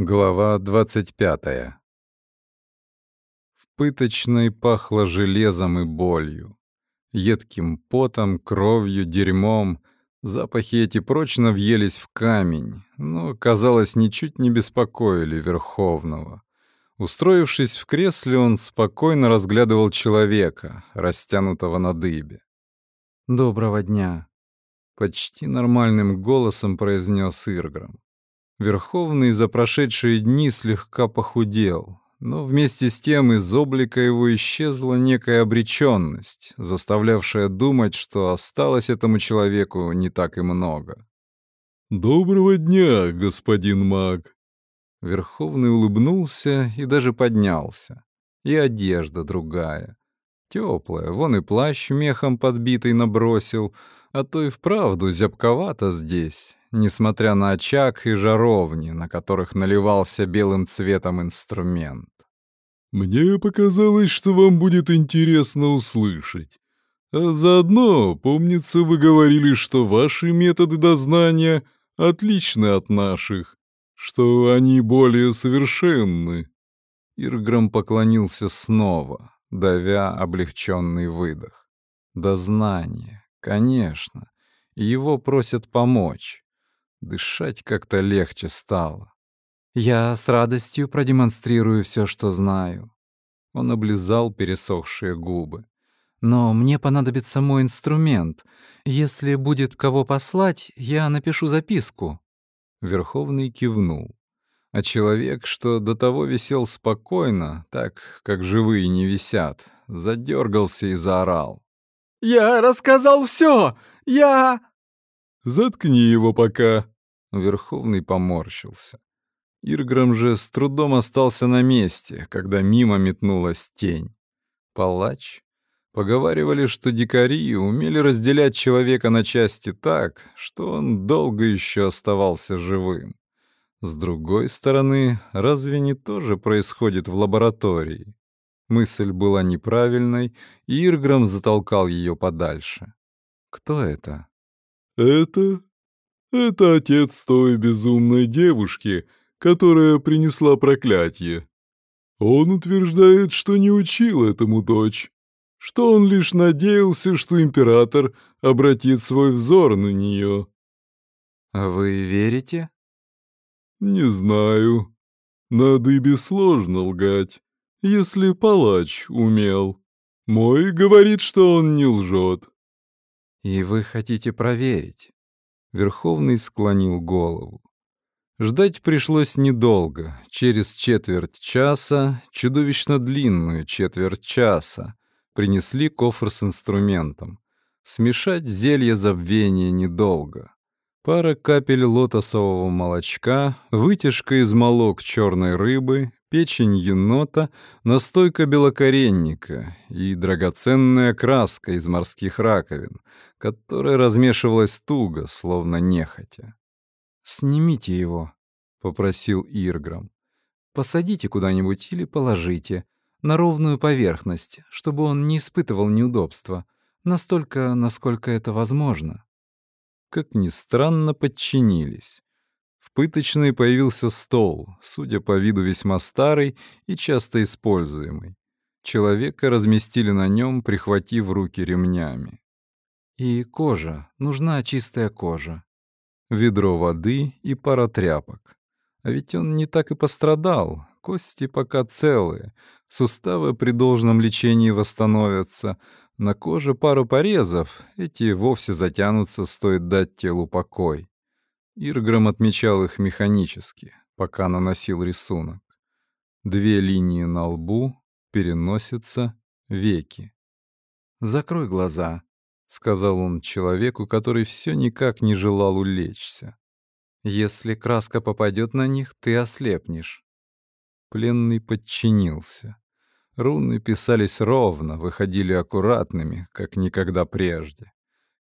Глава 25. В пыточной пахло железом и болью, едким потом, кровью, дерьмом. Запахи эти прочно въелись в камень, но, казалось, ничуть не беспокоили Верховного. Устроившись в кресле, он спокойно разглядывал человека, растянутого на дыбе. «Доброго дня», — почти нормальным голосом произнес Ирграм. Верховный за прошедшие дни слегка похудел, но вместе с тем из облика его исчезла некая обречённость, заставлявшая думать, что осталось этому человеку не так и много. «Доброго дня, господин маг!» Верховный улыбнулся и даже поднялся. И одежда другая. Теплая, вон и плащ мехом подбитый набросил, а то и вправду зябковато здесь, несмотря на очаг и жаровни, на которых наливался белым цветом инструмент. «Мне показалось, что вам будет интересно услышать. А заодно, помнится, вы говорили, что ваши методы дознания отличны от наших, что они более совершенны». Ирграм поклонился снова, давя облегченный выдох. «Дознание, конечно. Его просят помочь. Дышать как-то легче стало. «Я с радостью продемонстрирую все, что знаю». Он облизал пересохшие губы. «Но мне понадобится мой инструмент. Если будет кого послать, я напишу записку». Верховный кивнул. А человек, что до того висел спокойно, так, как живые не висят, задергался и заорал. «Я рассказал все! Я...» «Заткни его пока!» Верховный поморщился. Ирграм же с трудом остался на месте, когда мимо метнулась тень. Палач? Поговаривали, что дикари умели разделять человека на части так, что он долго еще оставался живым. С другой стороны, разве не то же происходит в лаборатории? Мысль была неправильной, и Ирграм затолкал ее подальше. Кто это? «Это... это отец той безумной девушки, которая принесла проклятие. Он утверждает, что не учил этому дочь, что он лишь надеялся, что император обратит свой взор на нее». «А вы верите?» «Не знаю. На дыбе сложно лгать, если палач умел. Мой говорит, что он не лжет. «И вы хотите проверить?» Верховный склонил голову. Ждать пришлось недолго. Через четверть часа, чудовищно длинную четверть часа, принесли кофр с инструментом. Смешать зелье забвения недолго. Пара капель лотосового молочка, вытяжка из молок черной рыбы, печень енота, настойка белокоренника и драгоценная краска из морских раковин, которая размешивалась туго, словно нехотя. «Снимите его», — попросил Ирграм. «Посадите куда-нибудь или положите, на ровную поверхность, чтобы он не испытывал неудобства, настолько, насколько это возможно». Как ни странно, подчинились. Пыточной появился стол, судя по виду весьма старый и часто используемый. Человека разместили на нем, прихватив руки ремнями. И кожа, нужна чистая кожа. Ведро воды и пара тряпок. А ведь он не так и пострадал, кости пока целые, суставы при должном лечении восстановятся, на коже пару порезов, эти вовсе затянутся, стоит дать телу покой. Ирграм отмечал их механически, пока наносил рисунок. Две линии на лбу, переносятся веки. «Закрой глаза», — сказал он человеку, который все никак не желал улечься. «Если краска попадет на них, ты ослепнешь». Пленный подчинился. Руны писались ровно, выходили аккуратными, как никогда прежде.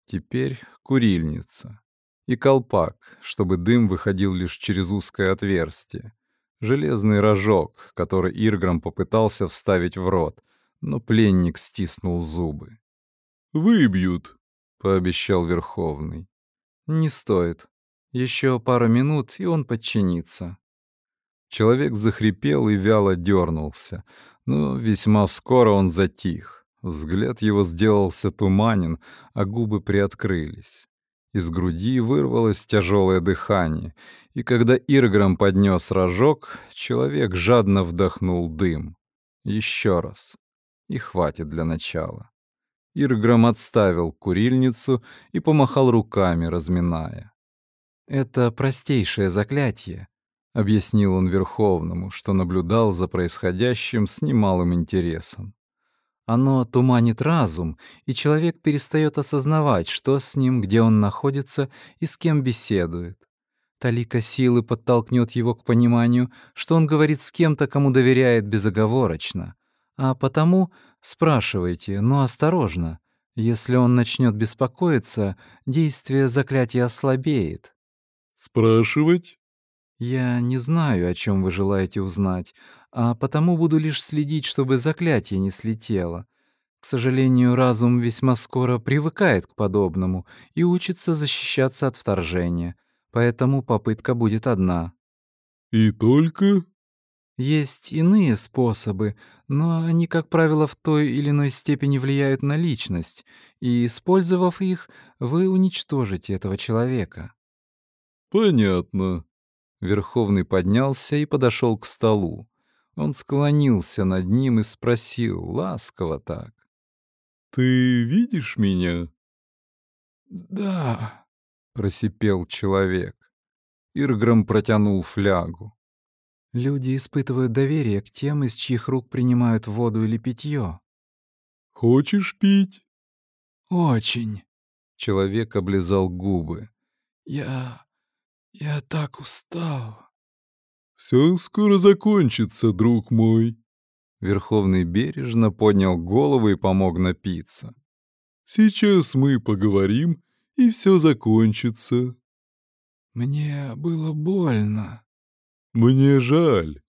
Теперь курильница и колпак, чтобы дым выходил лишь через узкое отверстие. Железный рожок, который Ирграм попытался вставить в рот, но пленник стиснул зубы. «Выбьют», — пообещал Верховный. «Не стоит. Еще пару минут, и он подчинится». Человек захрипел и вяло дернулся, но весьма скоро он затих. Взгляд его сделался туманен, а губы приоткрылись. Из груди вырвалось тяжелое дыхание, и когда Ирграм поднес рожок, человек жадно вдохнул дым. Еще раз. И хватит для начала. Ирграм отставил курильницу и помахал руками, разминая. «Это простейшее заклятие», — объяснил он Верховному, что наблюдал за происходящим с немалым интересом. Оно туманит разум, и человек перестает осознавать, что с ним, где он находится и с кем беседует. Талика силы подтолкнет его к пониманию, что он говорит с кем-то, кому доверяет безоговорочно. А потому спрашивайте, но осторожно. Если он начнет беспокоиться, действие заклятия ослабеет. «Спрашивать?» «Я не знаю, о чем вы желаете узнать, а потому буду лишь следить, чтобы заклятие не слетело. К сожалению, разум весьма скоро привыкает к подобному и учится защищаться от вторжения, поэтому попытка будет одна. «И только?» Есть иные способы, но они, как правило, в той или иной степени влияют на личность, и, использовав их, вы уничтожите этого человека. «Понятно». Верховный поднялся и подошел к столу. Он склонился над ним и спросил, ласково так. «Ты видишь меня?» «Да», — просипел человек. Ирграм протянул флягу. «Люди испытывают доверие к тем, из чьих рук принимают воду или питье. «Хочешь пить?» «Очень». Человек облизал губы. «Я... я так устал». «Все скоро закончится, друг мой». Верховный бережно поднял голову и помог напиться. «Сейчас мы поговорим, и все закончится». «Мне было больно». «Мне жаль».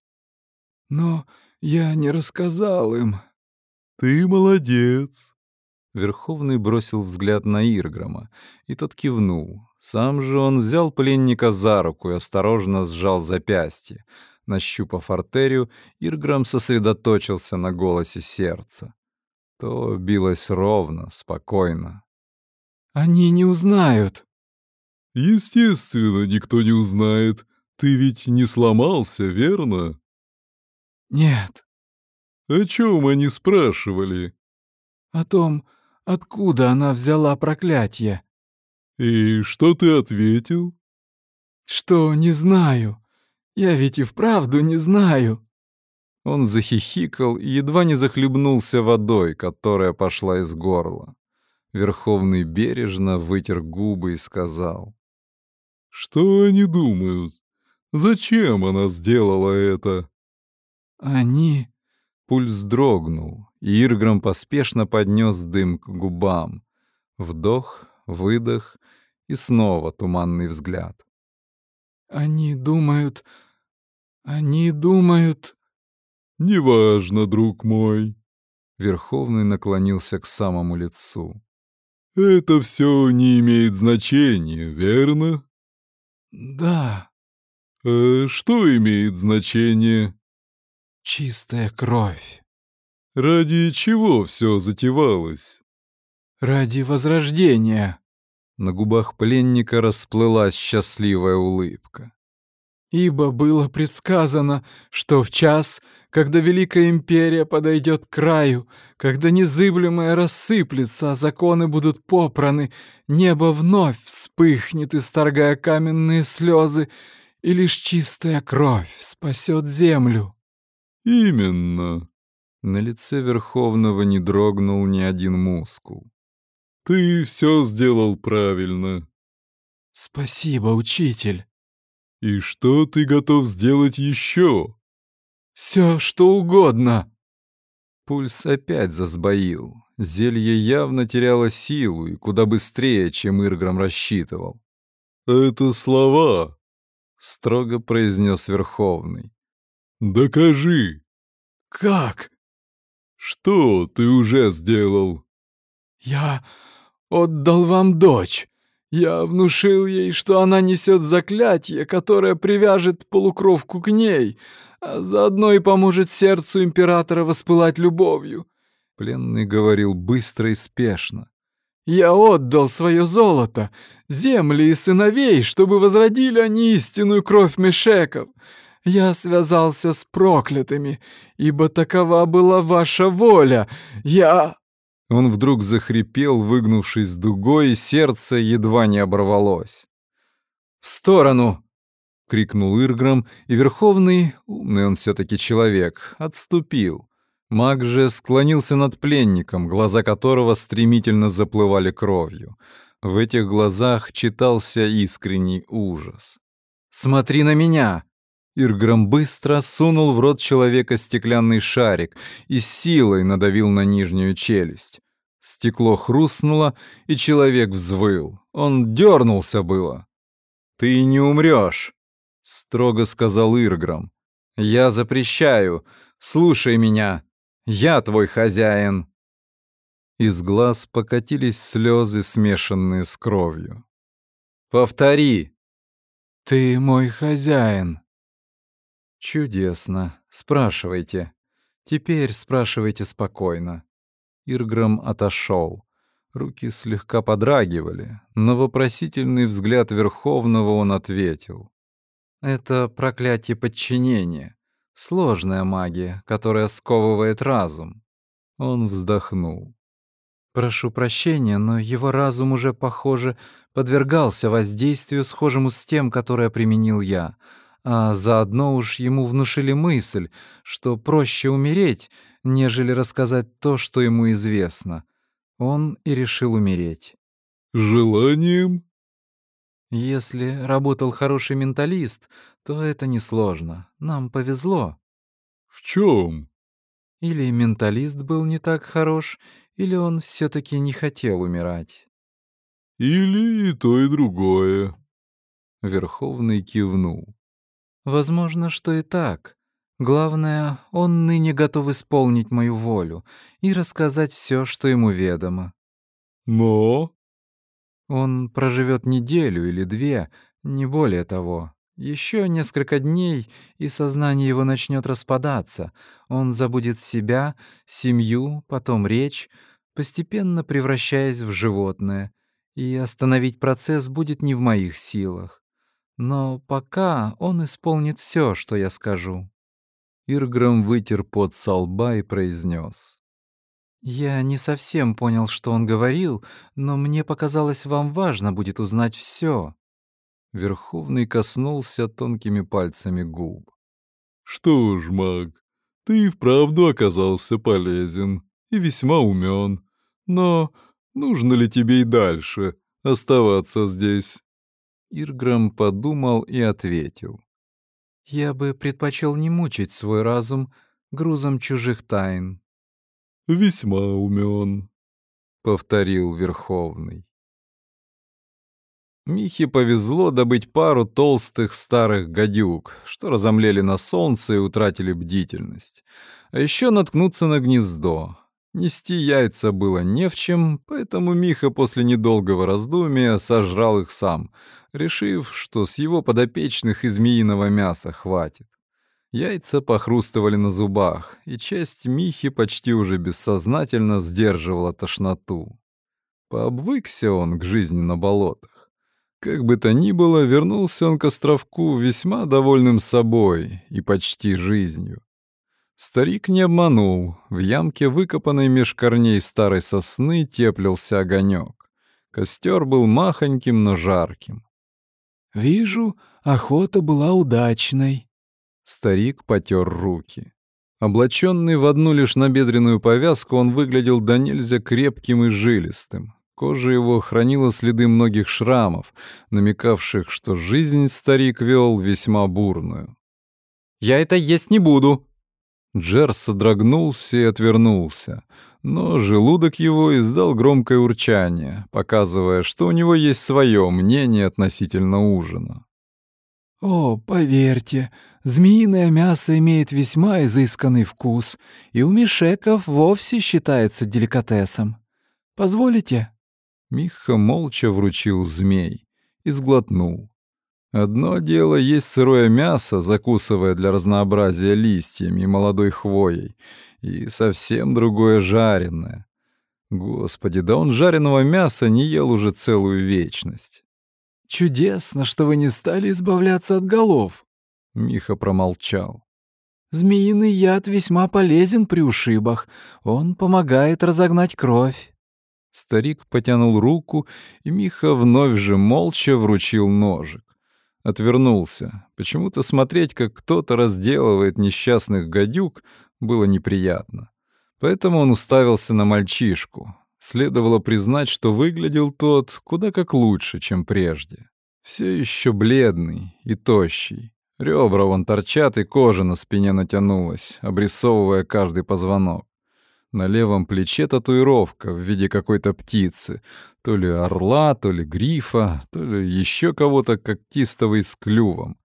«Но я не рассказал им». «Ты молодец». Верховный бросил взгляд на Ирграма, и тот кивнул. Сам же он взял пленника за руку и осторожно сжал запястье. Нащупав артерию, Ирграм сосредоточился на голосе сердца. То билось ровно, спокойно. «Они не узнают». «Естественно, никто не узнает. Ты ведь не сломался, верно?» «Нет». «О чем они спрашивали?» «О том, откуда она взяла проклятие». «И что ты ответил?» «Что не знаю. Я ведь и вправду не знаю». Он захихикал и едва не захлебнулся водой, которая пошла из горла. Верховный бережно вытер губы и сказал. «Что они думают? Зачем она сделала это?» «Они...» Пульс дрогнул, и Ирграм поспешно поднес дым к губам. Вдох, выдох и снова туманный взгляд. «Они думают... Они думают...» «Неважно, друг мой». Верховный наклонился к самому лицу. «Это все не имеет значения, верно?» «Да». «А что имеет значение?» «Чистая кровь». «Ради чего все затевалось?» «Ради возрождения». На губах пленника расплылась счастливая улыбка. «Ибо было предсказано, что в час, когда Великая Империя подойдет к краю, когда незыблемое рассыплется, а законы будут попраны, небо вновь вспыхнет, исторгая каменные слезы, и лишь чистая кровь спасет землю». «Именно». На лице Верховного не дрогнул ни один мускул. Ты все сделал правильно. Спасибо, учитель. И что ты готов сделать еще? Все, что угодно. Пульс опять засбоил. Зелье явно теряло силу и куда быстрее, чем Ирграм рассчитывал. «Это слова», — строго произнес Верховный. «Докажи». «Как?» «Что ты уже сделал?» «Я отдал вам дочь. Я внушил ей, что она несет заклятие, которое привяжет полукровку к ней, а заодно и поможет сердцу императора воспылать любовью. Пленный говорил быстро и спешно. Я отдал свое золото, земли и сыновей, чтобы возродили они истинную кровь Мешеков. Я связался с проклятыми, ибо такова была ваша воля. Я...» Он вдруг захрипел, выгнувшись дугой, и сердце едва не оборвалось. «В сторону!» — крикнул Ирграм, и Верховный, умный он все-таки человек, отступил. Маг же склонился над пленником, глаза которого стремительно заплывали кровью. В этих глазах читался искренний ужас. «Смотри на меня!» Ирграм быстро сунул в рот человека стеклянный шарик и силой надавил на нижнюю челюсть. Стекло хрустнуло, и человек взвыл. Он дернулся было. «Ты не умрешь!» — строго сказал Ирграм. «Я запрещаю. Слушай меня. Я твой хозяин». Из глаз покатились слезы, смешанные с кровью. «Повтори». «Ты мой хозяин», «Чудесно. Спрашивайте. Теперь спрашивайте спокойно». Ирграм отошел. Руки слегка подрагивали. На вопросительный взгляд Верховного он ответил. «Это проклятие подчинения. Сложная магия, которая сковывает разум». Он вздохнул. «Прошу прощения, но его разум уже, похоже, подвергался воздействию, схожему с тем, которое применил я а заодно уж ему внушили мысль, что проще умереть, нежели рассказать то, что ему известно. Он и решил умереть. «Желанием?» Если работал хороший менталист, то это несложно. Нам повезло. В чем? Или менталист был не так хорош, или он все-таки не хотел умирать. Или и то, и другое. Верховный кивнул. Возможно, что и так. Главное, он ныне готов исполнить мою волю и рассказать все, что ему ведомо. Но... Он проживет неделю или две, не более того. Еще несколько дней, и сознание его начнет распадаться. Он забудет себя, семью, потом речь, постепенно превращаясь в животное. И остановить процесс будет не в моих силах. Но пока он исполнит все, что я скажу. Ирграм вытер пот со лба и произнес. «Я не совсем понял, что он говорил, но мне показалось, вам важно будет узнать все. Верховный коснулся тонкими пальцами губ. «Что ж, маг, ты и вправду оказался полезен и весьма умен. Но нужно ли тебе и дальше оставаться здесь?» Ирграм подумал и ответил. «Я бы предпочел не мучить свой разум грузом чужих тайн». «Весьма умен», — повторил Верховный. Михе повезло добыть пару толстых старых гадюк, что разомлели на солнце и утратили бдительность, а еще наткнуться на гнездо. Нести яйца было не в чем, поэтому Миха после недолгого раздумия сожрал их сам, решив, что с его подопечных и змеиного мяса хватит. Яйца похрустывали на зубах, и часть Михи почти уже бессознательно сдерживала тошноту. Пообвыкся он к жизни на болотах. Как бы то ни было, вернулся он к островку весьма довольным собой и почти жизнью. Старик не обманул. В ямке, выкопанной меж корней старой сосны, теплился огонек. Костер был махоньким, но жарким. «Вижу, охота была удачной». Старик потер руки. Облаченный в одну лишь набедренную повязку, он выглядел до нельзя крепким и жилистым. Кожа его хранила следы многих шрамов, намекавших, что жизнь старик вел весьма бурную. «Я это есть не буду!» Джер содрогнулся и отвернулся, но желудок его издал громкое урчание, показывая, что у него есть свое мнение относительно ужина. «О, поверьте, змеиное мясо имеет весьма изысканный вкус, и у мишеков вовсе считается деликатесом. Позволите?» Миха молча вручил змей и сглотнул. Одно дело есть сырое мясо, закусывая для разнообразия листьями и молодой хвоей, и совсем другое жареное. Господи, да он жареного мяса не ел уже целую вечность. «Чудесно, что вы не стали избавляться от голов», — Миха промолчал. «Змеиный яд весьма полезен при ушибах. Он помогает разогнать кровь». Старик потянул руку, и Миха вновь же молча вручил ножик. Отвернулся. Почему-то смотреть, как кто-то разделывает несчастных гадюк, было неприятно. Поэтому он уставился на мальчишку. Следовало признать, что выглядел тот куда как лучше, чем прежде. Все еще бледный и тощий. Ребра вон торчат, и кожа на спине натянулась, обрисовывая каждый позвонок. На левом плече татуировка в виде какой-то птицы, то ли орла, то ли грифа, то ли еще кого-то когтистого и с клювом.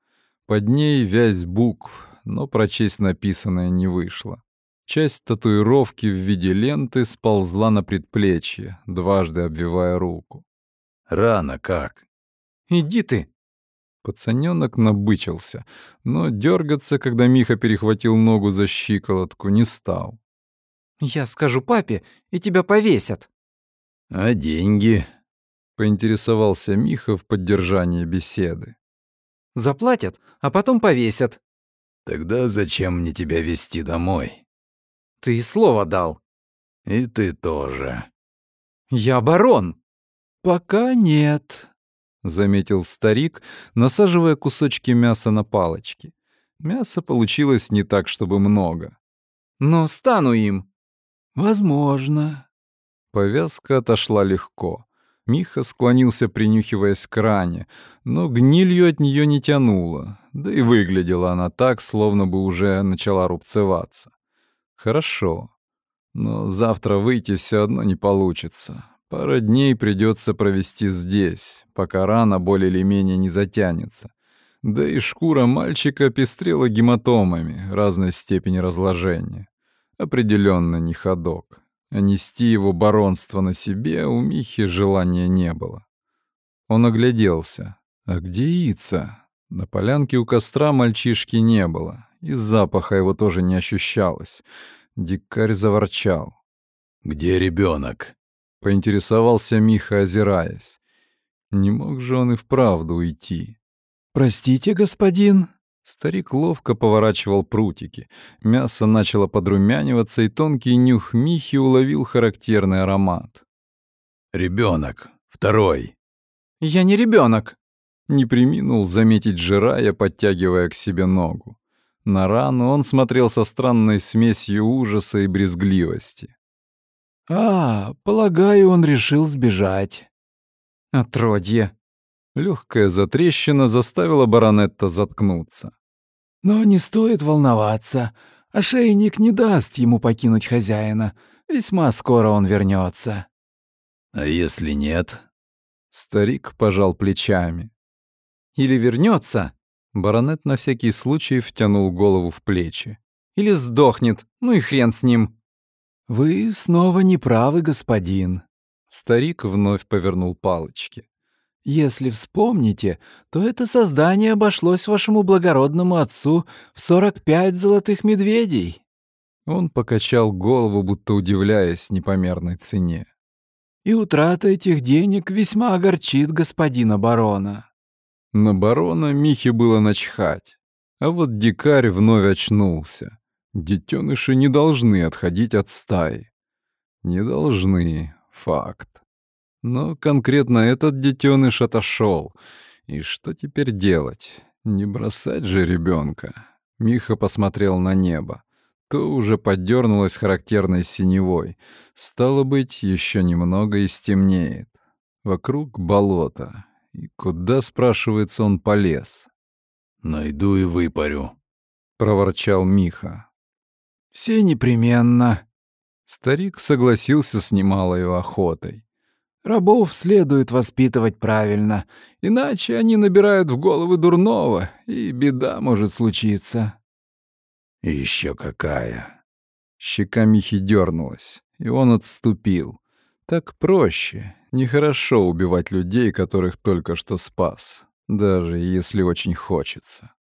Под ней вязь букв, но прочесть написанное не вышло. Часть татуировки в виде ленты сползла на предплечье, дважды обвивая руку. «Рано как?» «Иди ты!» Пацанёнок набычился, но дергаться, когда Миха перехватил ногу за щиколотку, не стал. «Я скажу папе, и тебя повесят». «А деньги?» — поинтересовался Миха в поддержании беседы. «Заплатят, а потом повесят». «Тогда зачем мне тебя вести домой?» «Ты слово дал». «И ты тоже». «Я барон». «Пока нет», — заметил старик, насаживая кусочки мяса на палочки. Мяса получилось не так, чтобы много. «Но стану им». «Возможно». Повязка отошла легко. Миха склонился, принюхиваясь к ране, но гнилью от нее не тянуло, да и выглядела она так, словно бы уже начала рубцеваться. Хорошо, но завтра выйти все одно не получится. Пара дней придется провести здесь, пока рана более или менее не затянется. Да и шкура мальчика пестрела гематомами разной степени разложения. Определенно не ходок нести его баронство на себе у Михи желания не было. Он огляделся. А где Ица? На полянке у костра мальчишки не было, и запаха его тоже не ощущалось. Дикарь заворчал. «Где ребенок? поинтересовался Миха, озираясь. Не мог же он и вправду уйти. «Простите, господин», Старик ловко поворачивал прутики. Мясо начало подрумяниваться, и тонкий нюх Михи уловил характерный аромат. Ребенок, Второй!» «Я не ребенок. Не приминул заметить Жирая, подтягивая к себе ногу. На рану он смотрел со странной смесью ужаса и брезгливости. «А, полагаю, он решил сбежать». «Отродье!» Легкая затрещина заставила баронетта заткнуться. «Но не стоит волноваться. Ошейник не даст ему покинуть хозяина. Весьма скоро он вернется. «А если нет?» Старик пожал плечами. «Или вернется, Баронет на всякий случай втянул голову в плечи. или сдохнет, ну и хрен с ним». «Вы снова не правы, господин. Старик вновь повернул палочки. Если вспомните, то это создание обошлось вашему благородному отцу в 45 золотых медведей. Он покачал голову, будто удивляясь непомерной цене. И утрата этих денег весьма огорчит господина барона. На барона Михе было начхать. А вот дикарь вновь очнулся. Детеныши не должны отходить от стаи. Не должны, факт. Но конкретно этот детеныш отошел. И что теперь делать? Не бросать же ребенка. Миха посмотрел на небо. То уже подернулось характерной синевой. Стало быть, еще немного и стемнеет. Вокруг болото. И куда, спрашивается, он полез? «Найду и выпарю», — проворчал Миха. «Все непременно». Старик согласился с немалой охотой. Рабов следует воспитывать правильно, иначе они набирают в головы дурного, и беда может случиться. Еще какая. Щека Михи дернулась, и он отступил. Так проще. Нехорошо убивать людей, которых только что спас, даже если очень хочется.